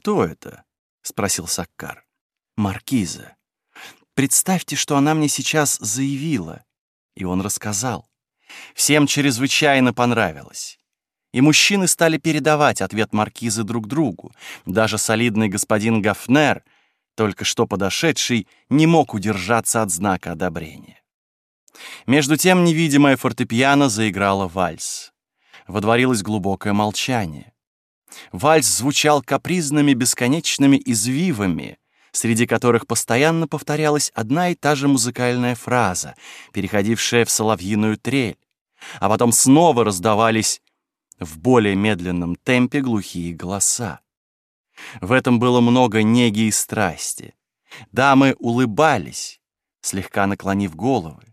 «Кто это?» — спросил Саккар. «Маркиза. Представьте, что она мне сейчас заявила». И он рассказал. Всем чрезвычайно понравилось. И мужчины стали передавать ответ маркизы друг другу. Даже солидный господин Гафнер, только что подошедший, не мог удержаться от знака одобрения. Между тем невидимая фортепиано заиграла вальс. Водворилось глубокое молчание. Вальс звучал капризными бесконечными извивами, среди которых постоянно повторялась одна и та же музыкальная фраза, переходившая в соловьиную трель, а потом снова раздавались в более медленном темпе глухие голоса. В этом было много неги и страсти. Дамы улыбались, слегка наклонив головы.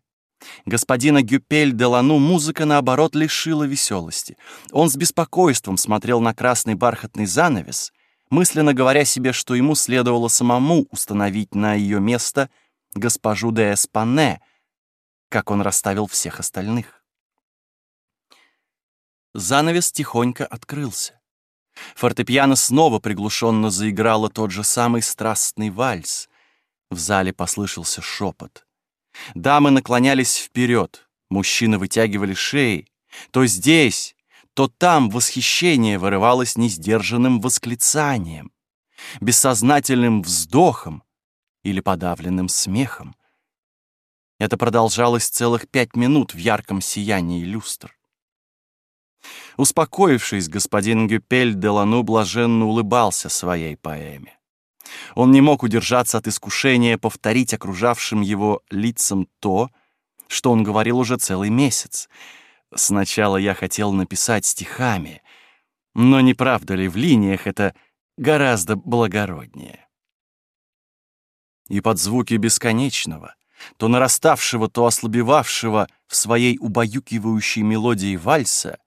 Господина Гюпель де Лану музыка, наоборот, лишила веселости. Он с беспокойством смотрел на красный бархатный занавес, мысленно говоря себе, что ему следовало самому установить на ее место госпожу де Эспане, как он расставил всех остальных. Занавес тихонько открылся. Фортепиано снова приглушенно заиграло тот же самый страстный вальс. В зале послышался шепот. Дамы наклонялись вперед, мужчины вытягивали шеи. То здесь, то там восхищение вырывалось несдержанным восклицанием, бессознательным вздохом или подавленным смехом. Это продолжалось целых пять минут в ярком сиянии люстр. Успокоившись, господин Гюпель Делану блаженно улыбался своей поэме. Он не мог удержаться от искушения повторить окружавшим его лицам то, что он говорил уже целый месяц. Сначала я хотел написать стихами, но не правда ли в линиях это гораздо благороднее? И под звуки бесконечного, то нараставшего, то ослабевавшего в своей убаюкивающей мелодии вальса,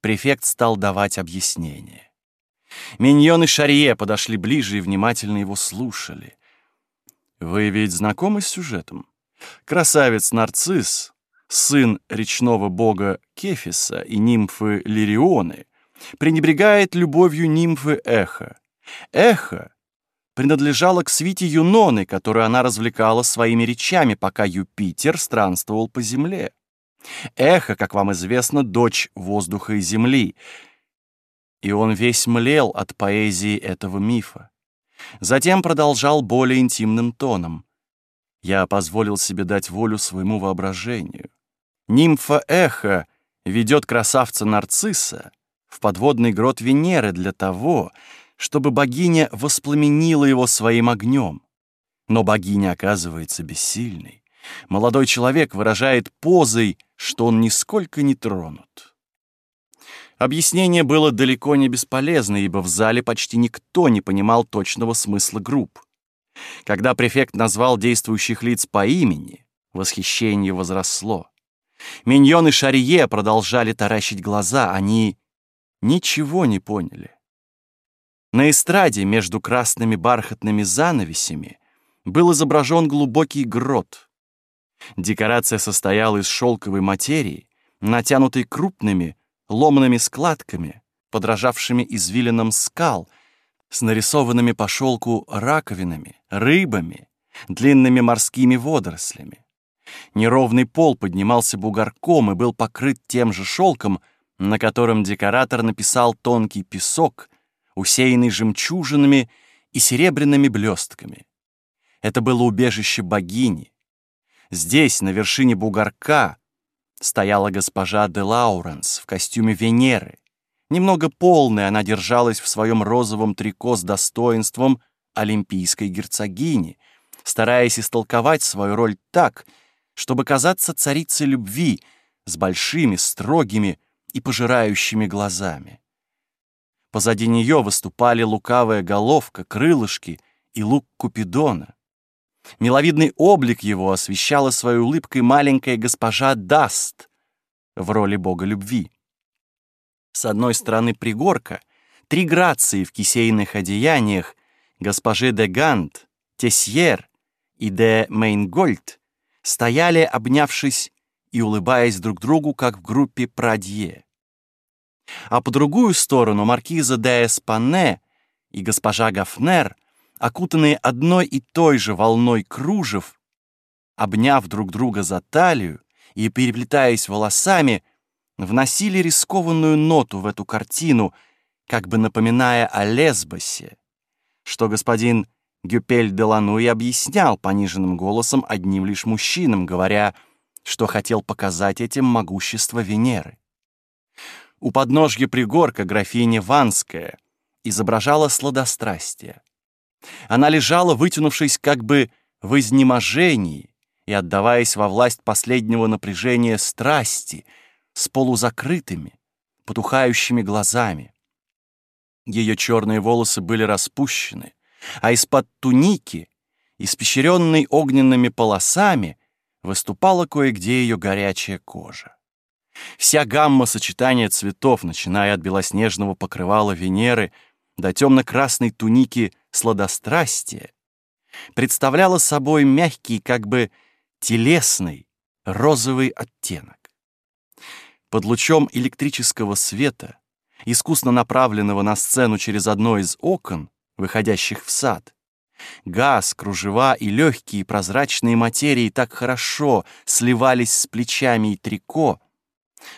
префект стал давать объяснение. Миньон и Шарье подошли ближе и внимательно его слушали. «Вы ведь знакомы с сюжетом? Красавец Нарцисс, сын речного бога Кефиса и нимфы Лирионы, пренебрегает любовью нимфы Эхо. Эхо принадлежала к свите Юноны, которую она развлекала своими речами, пока Юпитер странствовал по земле. Эхо, как вам известно, дочь воздуха и земли, и он весь млел от поэзии этого мифа. Затем продолжал более интимным тоном. Я позволил себе дать волю своему воображению. Нимфа Эхо ведет красавца Нарцисса в подводный грот Венеры для того, чтобы богиня воспламенила его своим огнем. Но богиня оказывается бессильной. Молодой человек выражает позой, что он нисколько не тронут. Объяснение было далеко не бесполезно, ибо в зале почти никто не понимал точного смысла групп. Когда префект назвал действующих лиц по имени, восхищение возросло. Миньон и Шарье продолжали таращить глаза, они ничего не поняли. На эстраде между красными бархатными занавесями был изображен глубокий грот. Декорация состояла из шелковой материи, натянутой крупными, ломанными складками, подражавшими извилинам скал, с нарисованными по шелку раковинами, рыбами, длинными морскими водорослями. Неровный пол поднимался бугорком и был покрыт тем же шелком, на котором декоратор написал тонкий песок, усеянный жемчужинами и серебряными блестками. Это было убежище богини. Здесь, на вершине бугорка, стояла госпожа де Лауренс в костюме Венеры. Немного полная она держалась в своем розовом трико с достоинством олимпийской герцогини, стараясь истолковать свою роль так, чтобы казаться царицей любви с большими, строгими и пожирающими глазами. Позади нее выступали лукавая головка, крылышки и лук Купидона. Миловидный облик его освещала своей улыбкой маленькая госпожа Даст в роли бога любви. С одной стороны пригорка, три грации в кисейных одеяниях, госпожи де Гант, Тесьер и де Мейнгольд, стояли, обнявшись и улыбаясь друг другу, как в группе Прадье. А по другую сторону маркиза де Эспане и госпожа Гафнер, окутанные одной и той же волной кружев, обняв друг друга за талию и переплетаясь волосами, вносили рискованную ноту в эту картину, как бы напоминая о Лесбосе, что господин Гюпель де Лануи объяснял пониженным голосом одним лишь мужчинам, говоря, что хотел показать этим могущество Венеры. У подножья пригорка графиня Ванская изображала сладострастие. Она лежала, вытянувшись как бы в изнеможении и отдаваясь во власть последнего напряжения страсти с полузакрытыми, потухающими глазами. Ее черные волосы были распущены, а из-под туники, испещренной огненными полосами, выступала кое-где ее горячая кожа. Вся гамма сочетания цветов, начиная от белоснежного покрывала Венеры до темно-красной туники сладострастия, представляла собой мягкий, как бы телесный, розовый оттенок. Под лучом электрического света, искусно направленного на сцену через одно из окон, выходящих в сад, газ, кружева и легкие прозрачные материи так хорошо сливались с плечами и трико,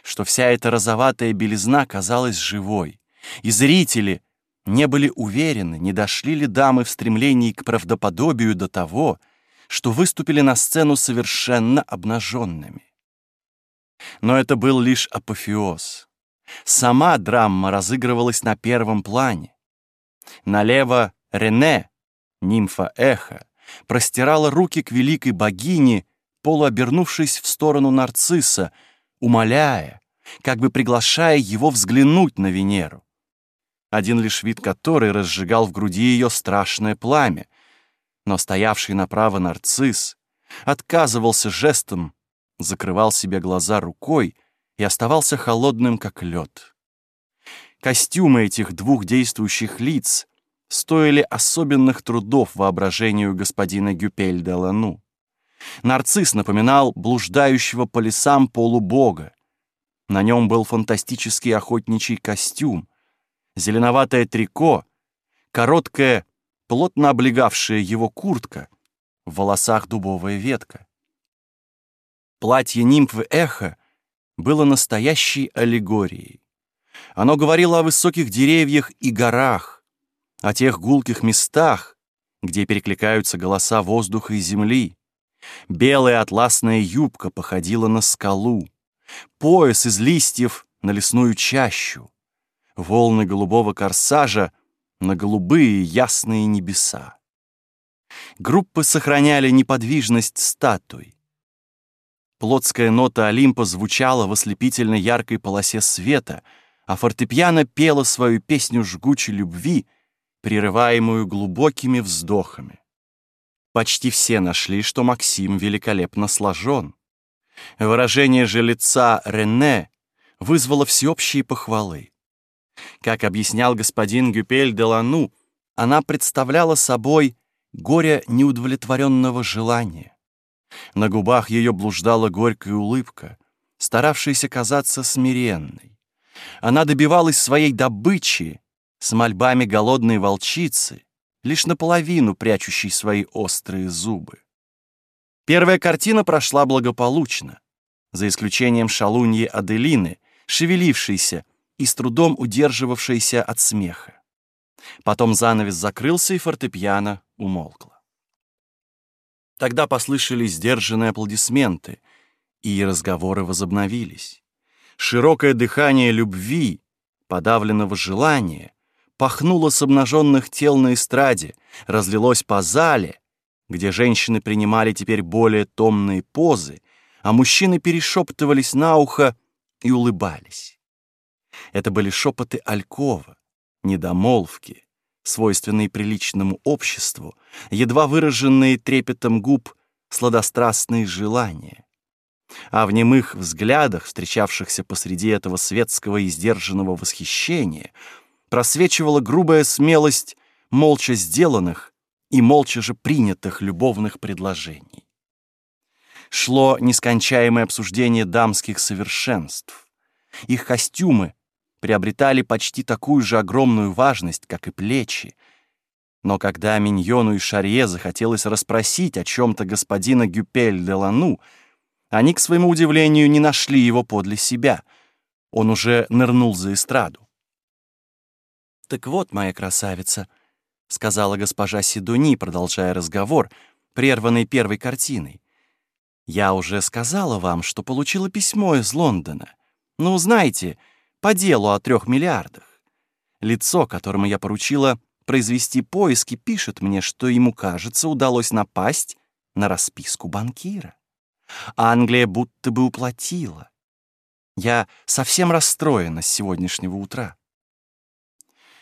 что вся эта розоватая белизна казалась живой, и зрители не были уверены, не дошли ли дамы в стремлении к правдоподобию до того, что выступили на сцену совершенно обнаженными. Но это был лишь апофеоз. Сама драма разыгрывалась на первом плане. Налево Рене, нимфа Эхо, простирала руки к великой богине, полуобернувшись в сторону нарцисса, умоляя, как бы приглашая его взглянуть на Венеру. Один лишь вид которой разжигал в груди ее страшное пламя, но стоявший направо нарцисс отказывался жестом, закрывал себе глаза рукой и оставался холодным, как лед. Костюмы этих двух действующих лиц стоили особенных трудов воображению господина Гюпель де Лану. Нарцисс напоминал блуждающего по лесам полубога. На нем был фантастический охотничий костюм, зеленоватое трико, короткая, плотно облегавшая его куртка, в волосах дубовая ветка. Платье нимфы Эхо было настоящей аллегорией. Оно говорило о высоких деревьях и горах, о тех гулких местах, где перекликаются голоса воздуха и земли, Белая атласная юбка походила на скалу, пояс из листьев на лесную чащу, волны голубого корсажа на голубые ясные небеса. Группы сохраняли неподвижность статуй. Плотская нота Олимпа звучала в ослепительно яркой полосе света, а фортепиано пело свою песню жгучей любви, прерываемую глубокими вздохами. Почти все нашли, что Максим великолепно сложен. Выражение же лица Рене вызвало всеобщие похвалы. Как объяснял господин Гюпель де Лану, она представляла собой горе неудовлетворенного желания. На губах ее блуждала горькая улыбка, старавшаяся казаться смиренной. Она добивалась своей добычи с мольбами голодной волчицы, лишь наполовину прячущий свои острые зубы. Первая картина прошла благополучно, за исключением шалуньи Аделины, шевелившейся и с трудом удерживавшейся от смеха. Потом занавес закрылся, и фортепиано умолкло. Тогда послышались сдержанные аплодисменты, и разговоры возобновились. Широкое дыхание любви, подавленного желания, пахнуло с обнаженных тел на эстраде, разлилось по зале, где женщины принимали теперь более томные позы, а мужчины перешептывались на ухо и улыбались. Это были шепоты Алькова, недомолвки, свойственные приличному обществу, едва выраженные трепетом губ сладострастные желания. А в немых взглядах, встречавшихся посреди этого светского и сдержанного восхищения, просвечивала грубая смелость молча сделанных и молча же принятых любовных предложений. Шло нескончаемое обсуждение дамских совершенств. Их костюмы приобретали почти такую же огромную важность, как и плечи, Но когда Миньону и Шарье захотелось расспросить о чем-то господина Гюпель де Лану, они, к своему удивлению, не нашли его подле себя. Он уже нырнул за эстраду. «Так вот, моя красавица», — сказала госпожа Сидуни, продолжая разговор, прерванный первой картиной. «Я уже сказала вам, что получила письмо из Лондона. Ну, знаете, по делу о трех миллиардах. Лицо, которому я поручила произвести поиски, пишет мне, что ему, кажется, удалось напасть на расписку банкира. Англия будто бы уплатила. Я совсем расстроена с сегодняшнего утра.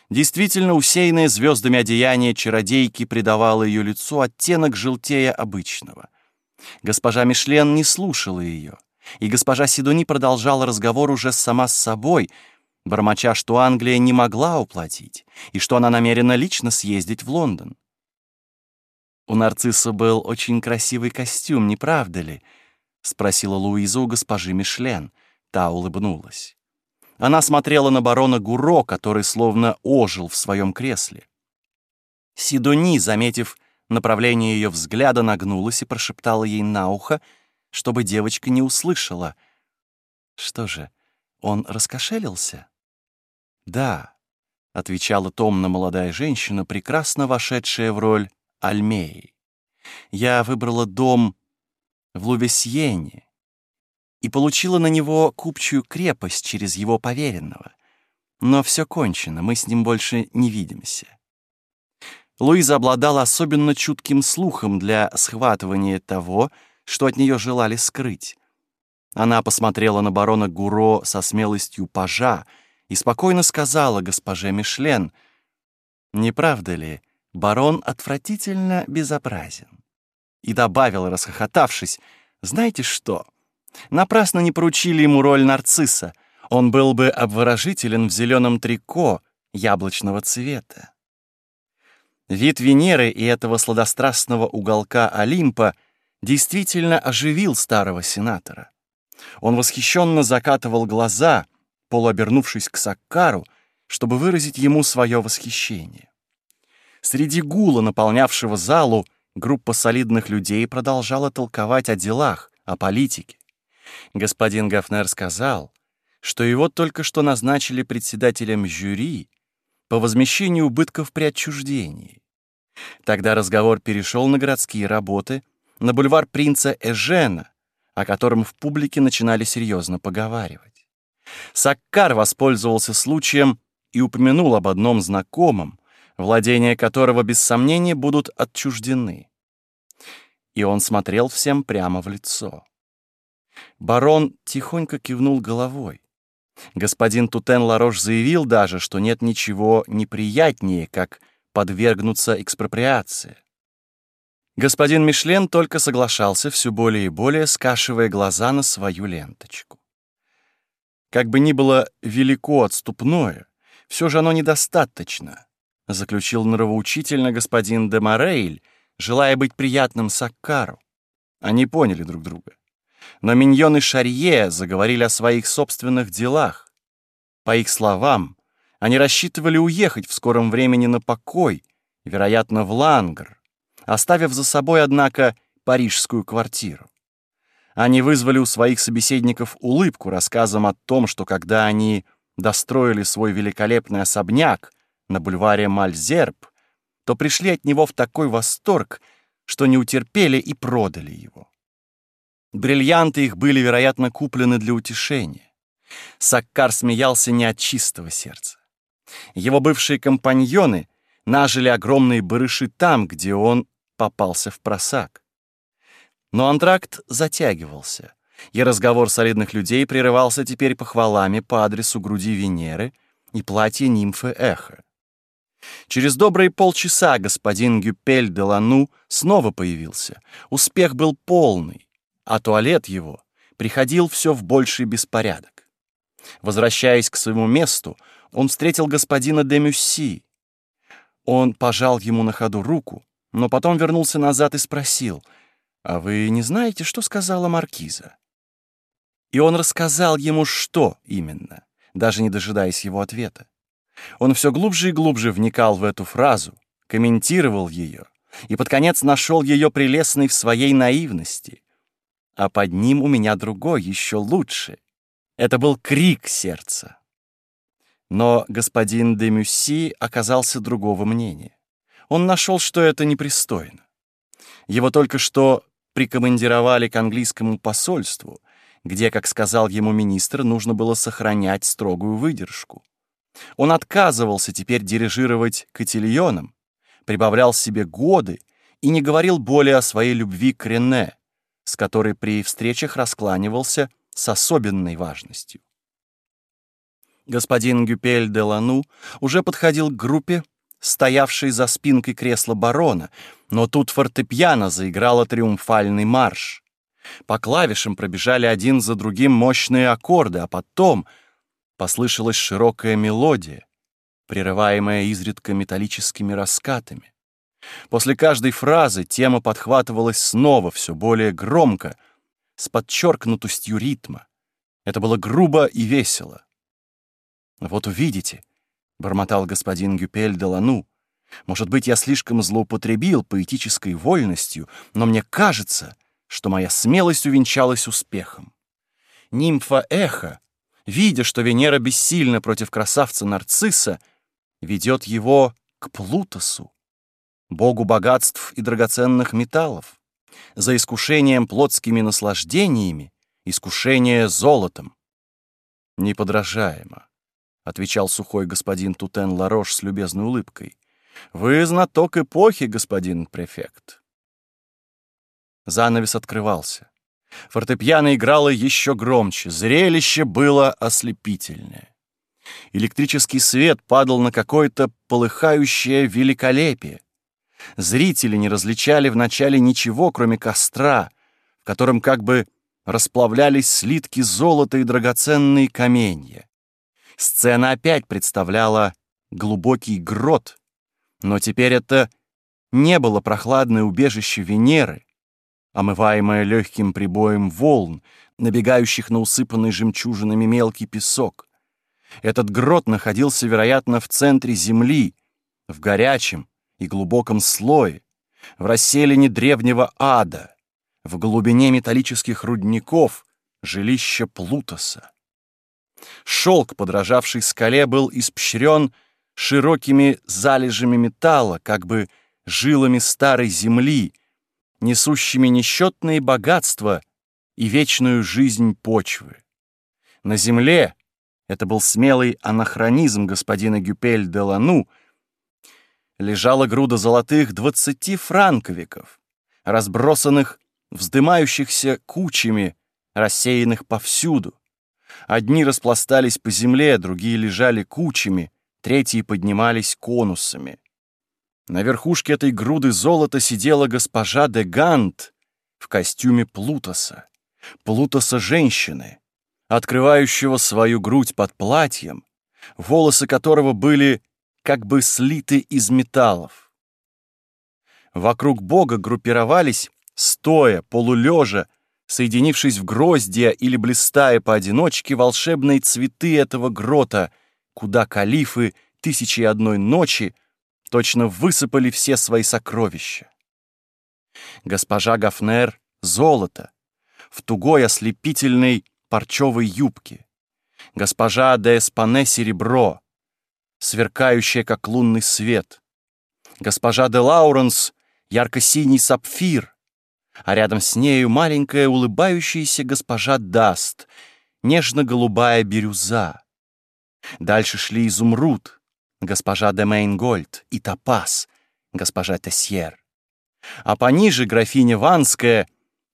Действительно, усеянное звездами одеяние чародейки придавало ее лицу оттенок желтее обычного. Госпожа Мишлен не слушала ее, и госпожа Сидони продолжала разговор уже сама с собой, бормоча, что Англия не могла уплатить, и что она намерена лично съездить в Лондон. «У нарцисса был очень красивый костюм, не правда ли?» — спросила Луиза у госпожи Мишлен. Та улыбнулась. Она смотрела на барона Гуро, который словно ожил в своем кресле. Сидони, заметив направление ее взгляда, нагнулась и прошептала ей на ухо, чтобы девочка не услышала. «Что же, он раскошелился?» «Да», — отвечала томно молодая женщина, прекрасно вошедшая в роль Альмеи. «Я выбрала дом в Лувесьене, и получила на него купчую крепость через его поверенного. Но все кончено, мы с ним больше не видимся. Луиза обладала особенно чутким слухом для схватывания того, что от нее желали скрыть. Она посмотрела на барона Гуро со смелостью пажа и спокойно сказала госпоже Мишлен, «Не правда ли, барон отвратительно безобразен?» И добавила, расхохотавшись, «Знаете что?» Напрасно не поручили ему роль нарцисса. Он был бы обворожителен в зеленом трико яблочного цвета. Вид Венеры и этого сладострастного уголка Олимпа действительно оживил старого сенатора. Он восхищенно закатывал глаза, полуобернувшись к Саккару, чтобы выразить ему свое восхищение. Среди гула, наполнявшего залу, группа солидных людей продолжала толковать о делах, о политике. Господин Гафнер сказал, что его только что назначили председателем жюри по возмещению убытков при отчуждении. Тогда разговор перешел на городские работы, на бульвар принца Эжена, о котором в публике начинали серьезно поговаривать. Саккар воспользовался случаем и упомянул об одном знакомом, владения которого без сомнения будут отчуждены. И он смотрел всем прямо в лицо. Барон тихонько кивнул головой. Господин Тутен Ларош заявил даже, что нет ничего неприятнее, как подвергнуться экспроприации. Господин Мишлен только соглашался все более и более, скашивая глаза на свою ленточку. Как бы ни было велико отступное, все же оно недостаточно, заключил нравоучительно господин де Морейль, желая быть приятным Саккару. Они поняли друг друга но миньоны Шарье заговорили о своих собственных делах. По их словам, они рассчитывали уехать в скором времени на покой, вероятно, в Лангр, оставив за собой, однако, парижскую квартиру. Они вызвали у своих собеседников улыбку рассказом о том, что когда они достроили свой великолепный особняк на бульваре Мальзерб, то пришли от него в такой восторг, что не утерпели и продали его. Бриллианты их были, вероятно, куплены для утешения. Саккар смеялся не от чистого сердца. Его бывшие компаньоны нажили огромные барыши там, где он попался в просак. Но антракт затягивался, и разговор солидных людей прерывался теперь похвалами по адресу груди Венеры и платья нимфы Эхо. Через добрые полчаса господин Гюпель де Лану снова появился. Успех был полный а туалет его приходил все в больший беспорядок. Возвращаясь к своему месту, он встретил господина де Мюсси. Он пожал ему на ходу руку, но потом вернулся назад и спросил, «А вы не знаете, что сказала маркиза?» И он рассказал ему, что именно, даже не дожидаясь его ответа. Он все глубже и глубже вникал в эту фразу, комментировал ее и под конец нашел ее прелестной в своей наивности. А под ним у меня другой, еще лучше. Это был крик сердца. Но господин де Мюсси оказался другого мнения. Он нашел, что это непристойно. Его только что прикомандировали к английскому посольству, где, как сказал ему министр, нужно было сохранять строгую выдержку. Он отказывался теперь дирижировать котельоном, прибавлял себе годы и не говорил более о своей любви к Рене, с которой при встречах раскланивался с особенной важностью. Господин Гюпель де Лану уже подходил к группе, стоявшей за спинкой кресла барона, но тут фортепиано заиграло триумфальный марш. По клавишам пробежали один за другим мощные аккорды, а потом послышалась широкая мелодия, прерываемая изредка металлическими раскатами. После каждой фразы тема подхватывалась снова, все более громко, с подчеркнутостью ритма. Это было грубо и весело. «Вот увидите», — бормотал господин Гюпель де Лану, «может быть, я слишком злоупотребил поэтической вольностью, но мне кажется, что моя смелость увенчалась успехом. Нимфа Эхо, видя, что Венера бессильна против красавца Нарцисса, ведет его к Плутосу, богу богатств и драгоценных металлов, за искушением плотскими наслаждениями, искушение золотом. Неподражаемо, — отвечал сухой господин Тутен Ларош с любезной улыбкой. «Вы знаток эпохи, господин префект». Занавес открывался. Фортепиано играло еще громче, зрелище было ослепительное. Электрический свет падал на какое-то полыхающее великолепие. Зрители не различали вначале ничего, кроме костра, в котором как бы расплавлялись слитки золота и драгоценные каменья. Сцена опять представляла глубокий грот, но теперь это не было прохладное убежище Венеры, омываемое легким прибоем волн, набегающих на усыпанный жемчужинами мелкий песок. Этот грот находился, вероятно, в центре Земли, в горячем и глубоком слое, в расселине древнего ада, в глубине металлических рудников, жилища Плутоса. Шелк, подражавший скале, был испещрен широкими залежами металла, как бы жилами старой земли, несущими несчетные богатства и вечную жизнь почвы. На земле это был смелый анахронизм господина Гюпель де Лану, лежала груда золотых двадцати франковиков, разбросанных, вздымающихся кучами, рассеянных повсюду. Одни распластались по земле, другие лежали кучами, третьи поднимались конусами. На верхушке этой груды золота сидела госпожа де Гант в костюме Плутоса, Плутоса женщины, открывающего свою грудь под платьем, волосы которого были как бы слиты из металлов. Вокруг бога группировались, стоя, полулежа, соединившись в гроздья или блистая поодиночке, волшебные цветы этого грота, куда калифы тысячи и одной ночи точно высыпали все свои сокровища. Госпожа Гафнер — золото, в тугой ослепительной парчевой юбке. Госпожа де Эспане — серебро, сверкающее, как лунный свет. Госпожа де Лауренс — ярко-синий сапфир, а рядом с нею маленькая улыбающаяся госпожа Даст, нежно-голубая бирюза. Дальше шли изумруд, госпожа де Мейнгольд, и топаз, госпожа Тесьер. А пониже графиня Ванская,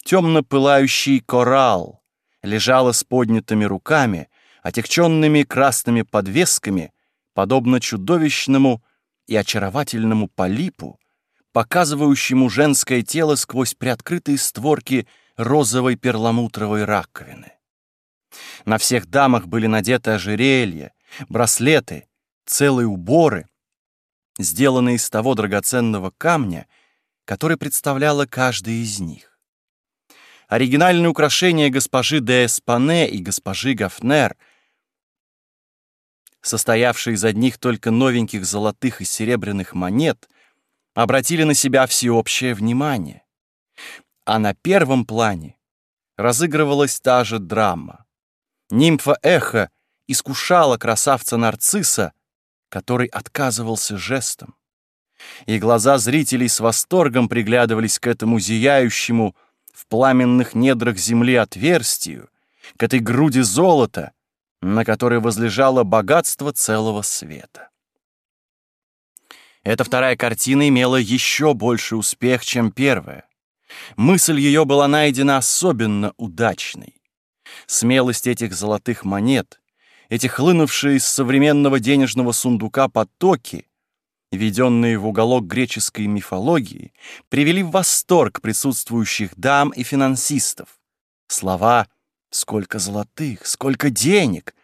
темно-пылающий коралл, лежала с поднятыми руками, отягченными красными подвесками, подобно чудовищному и очаровательному полипу, показывающему женское тело сквозь приоткрытые створки розовой перламутровой раковины. На всех дамах были надеты ожерелья, браслеты, целые уборы, сделанные из того драгоценного камня, который представляла каждая из них. Оригинальные украшения госпожи де Эспане и госпожи Гафнер, состоявшие из одних только новеньких золотых и серебряных монет, обратили на себя всеобщее внимание. А на первом плане разыгрывалась та же драма. Нимфа Эхо искушала красавца Нарцисса, который отказывался жестом. И глаза зрителей с восторгом приглядывались к этому зияющему в пламенных недрах земли отверстию, к этой груди золота, на которой возлежало богатство целого света. Эта вторая картина имела еще больше успех, чем первая. Мысль ее была найдена особенно удачной. Смелость этих золотых монет, эти хлынувшие из современного денежного сундука потоки, введенные в уголок греческой мифологии, привели в восторг присутствующих дам и финансистов. Слова «сколько золотых, сколько денег»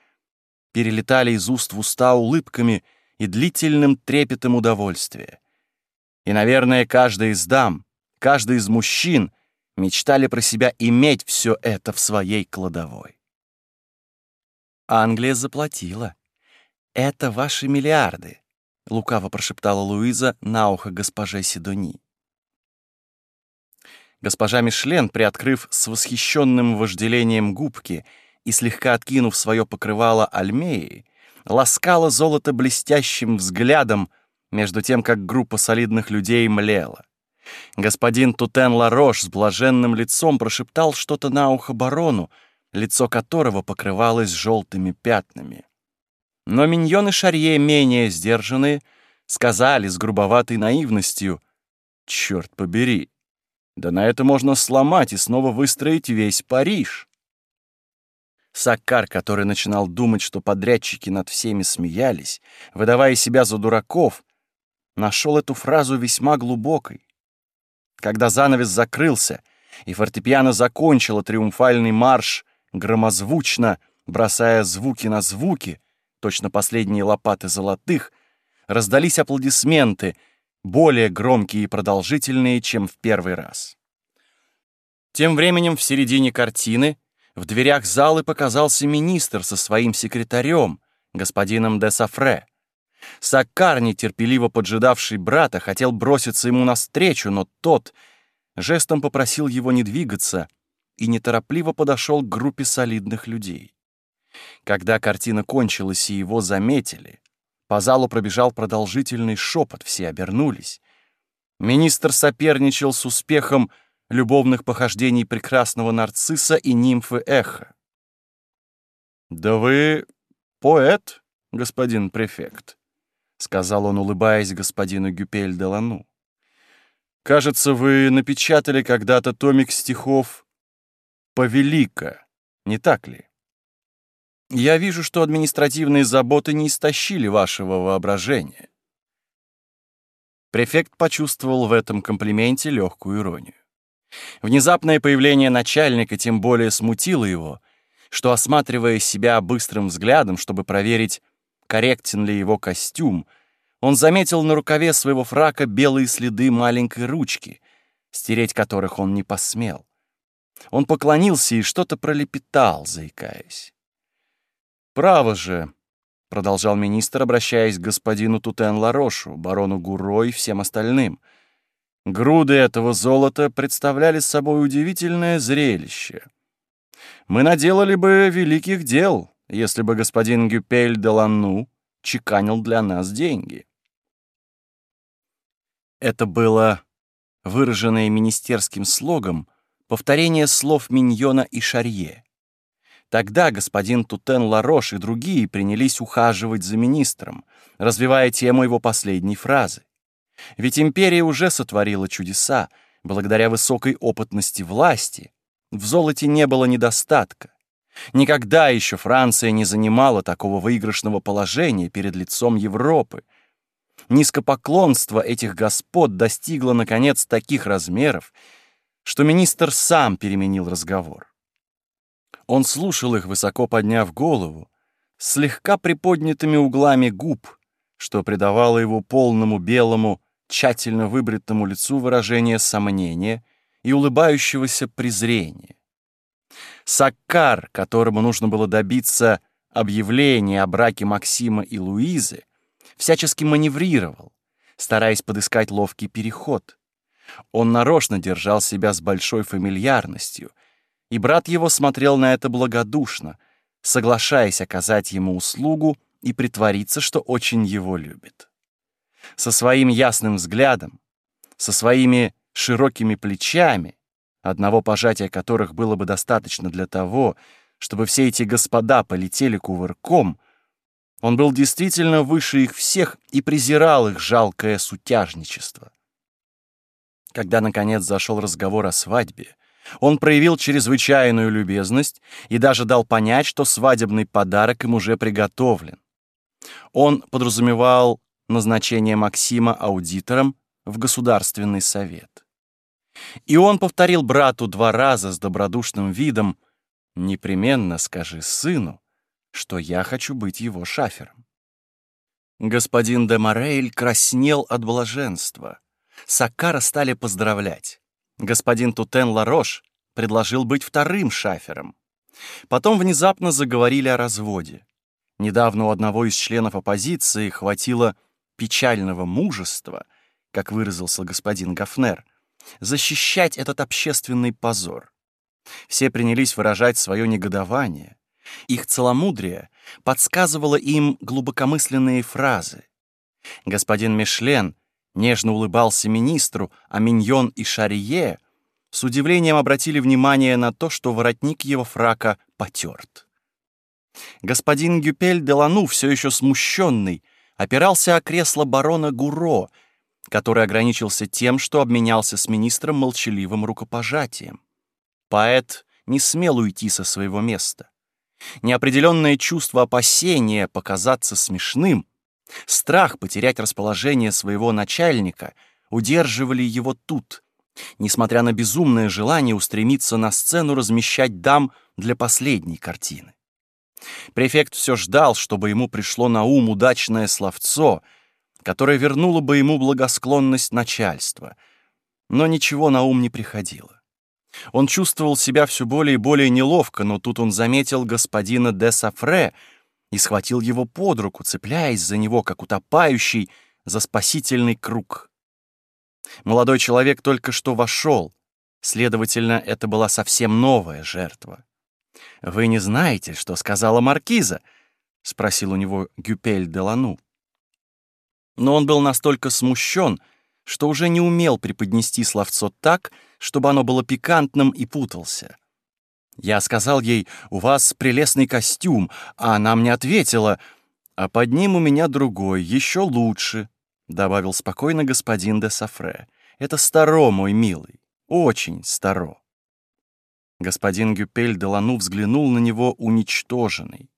перелетали из уст в уста улыбками и длительным трепетом удовольствия. И, наверное, каждая из дам, каждый из мужчин мечтали про себя иметь все это в своей кладовой. Англия заплатила. Это ваши миллиарды, — лукаво прошептала Луиза на ухо госпоже Сидони. Госпожа Мишлен, приоткрыв с восхищенным вожделением губки и слегка откинув свое покрывало альмеи, ласкала золото блестящим взглядом, между тем, как группа солидных людей млела. Господин Тутен Ларош с блаженным лицом прошептал что-то на ухо барону, лицо которого покрывалось желтыми пятнами. Но миньоны Шарье, менее сдержанные, сказали с грубоватой наивностью «Черт побери! Да на это можно сломать и снова выстроить весь Париж!» Саккар, который начинал думать, что подрядчики над всеми смеялись, выдавая себя за дураков, нашел эту фразу весьма глубокой. Когда занавес закрылся, и фортепиано закончило триумфальный марш, громозвучно бросая звуки на звуки, точно последние лопаты золотых, раздались аплодисменты, более громкие и продолжительные, чем в первый раз. Тем временем в середине картины в дверях залы показался министр со своим секретарем, господином де Сафре. Саккар, нетерпеливо поджидавший брата, хотел броситься ему навстречу, но тот жестом попросил его не двигаться и неторопливо подошел к группе солидных людей. Когда картина кончилась и его заметили, по залу пробежал продолжительный шепот, все обернулись. Министр соперничал с успехом любовных похождений прекрасного нарцисса и нимфы Эхо. «Да вы поэт, господин префект», — сказал он, улыбаясь господину Гюпель де Лану. «Кажется, вы напечатали когда-то томик стихов «Повелика», не так ли?» Я вижу, что административные заботы не истощили вашего воображения. Префект почувствовал в этом комплименте легкую иронию. Внезапное появление начальника тем более смутило его, что, осматривая себя быстрым взглядом, чтобы проверить, корректен ли его костюм, он заметил на рукаве своего фрака белые следы маленькой ручки, стереть которых он не посмел. Он поклонился и что-то пролепетал, заикаясь. «Право же», — продолжал министр, обращаясь к господину Тутен Ларошу, барону Гуро и всем остальным, груды этого золота представляли собой удивительное зрелище. Мы наделали бы великих дел, если бы господин Гюпель де Ланну чеканил для нас деньги. Это было выраженное министерским слогом повторение слов Миньона и Шарье. Тогда господин Тутен Ларош и другие принялись ухаживать за министром, развивая тему его последней фразы. Ведь империя уже сотворила чудеса, благодаря высокой опытности власти. В золоте не было недостатка. Никогда еще Франция не занимала такого выигрышного положения перед лицом Европы. Низкопоклонство этих господ достигло, наконец, таких размеров, что министр сам переменил разговор. Он слушал их, высоко подняв голову, слегка приподнятыми углами губ, что придавало его полному белому, тщательно выбритому лицу выражение сомнения и улыбающегося презрения. Саккар, которому нужно было добиться объявления о браке Максима и Луизы, всячески маневрировал, стараясь подыскать ловкий переход. Он нарочно держал себя с большой фамильярностью, и брат его смотрел на это благодушно, соглашаясь оказать ему услугу и притвориться, что очень его любит. Со своим ясным взглядом, со своими широкими плечами, одного пожатия которых было бы достаточно для того, чтобы все эти господа полетели кувырком, он был действительно выше их всех и презирал их жалкое сутяжничество. Когда, наконец, зашел разговор о свадьбе, он проявил чрезвычайную любезность и даже дал понять, что свадебный подарок им уже приготовлен. Он подразумевал назначение Максима аудитором в Государственный совет. И он повторил брату два раза с добродушным видом «Непременно скажи сыну, что я хочу быть его шафером». Господин де Морейль краснел от блаженства. Саккара стали поздравлять. Господин Тутен Ларош предложил быть вторым шафером. Потом внезапно заговорили о разводе. Недавно у одного из членов оппозиции хватило печального мужества, как выразился господин Гафнер, защищать этот общественный позор. Все принялись выражать свое негодование. Их целомудрие подсказывало им глубокомысленные фразы. Господин Мишлен нежно улыбался министру, а Миньон и Шарие с удивлением обратили внимание на то, что воротник его фрака потерт. Господин Гюпель де Лану, все еще смущенный, опирался о кресло барона Гуро, который ограничился тем, что обменялся с министром молчаливым рукопожатием. Поэт не смел уйти со своего места. Неопределенное чувство опасения показаться смешным, страх потерять расположение своего начальника удерживали его тут, несмотря на безумное желание устремиться на сцену размещать дам для последней картины. Префект все ждал, чтобы ему пришло на ум удачное словцо, которое вернуло бы ему благосклонность начальства. Но ничего на ум не приходило. Он чувствовал себя все более и более неловко, но тут он заметил господина де Сафре и схватил его под руку, цепляясь за него, как утопающий, за спасительный круг. Молодой человек только что вошел, следовательно, это была совсем новая жертва. «Вы не знаете, что сказала маркиза?» — спросил у него Гюпель де Лану. Но он был настолько смущен, что уже не умел преподнести словцо так, чтобы оно было пикантным и путался. Я сказал ей, «У вас прелестный костюм», а она мне ответила, «А под ним у меня другой, еще лучше», — добавил спокойно господин де Сафре. «Это старо, мой милый, очень старо». Господин Гюпель Делану взглянул на него уничтоженный.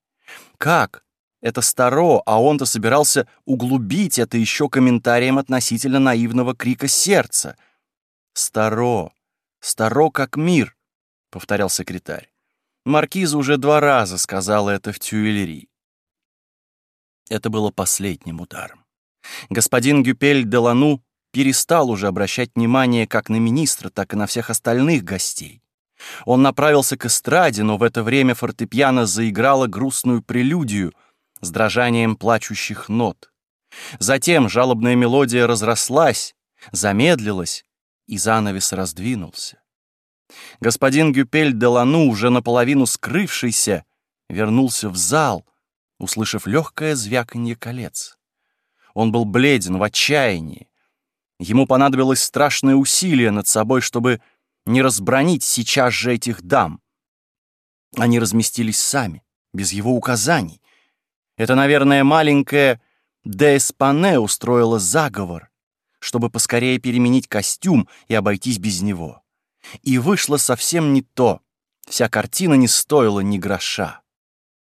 Как? Это старо, а он-то собирался углубить это еще комментарием относительно наивного крика сердца. «Старо! Старо, как мир!» — повторял секретарь. Маркиза уже два раза сказала это в Тюильри. Это было последним ударом. Господин Гюпель Делану перестал уже обращать внимание как на министра, так и на всех остальных гостей. Он направился к эстраде, но в это время фортепиано заиграло грустную прелюдию с дрожанием плачущих нот. Затем жалобная мелодия разрослась, замедлилась, и занавес раздвинулся. Господин Гюпель де Лану, уже наполовину скрывшийся, вернулся в зал, услышав легкое звяканье колец. Он был бледен в отчаянии. Ему понадобилось страшное усилие над собой, чтобы не разбронить сейчас же этих дам. Они разместились сами, без его указаний. Это, наверное, маленькая Деспане устроила заговор, чтобы поскорее переменить костюм и обойтись без него. И вышло совсем не то. Вся картина не стоила ни гроша.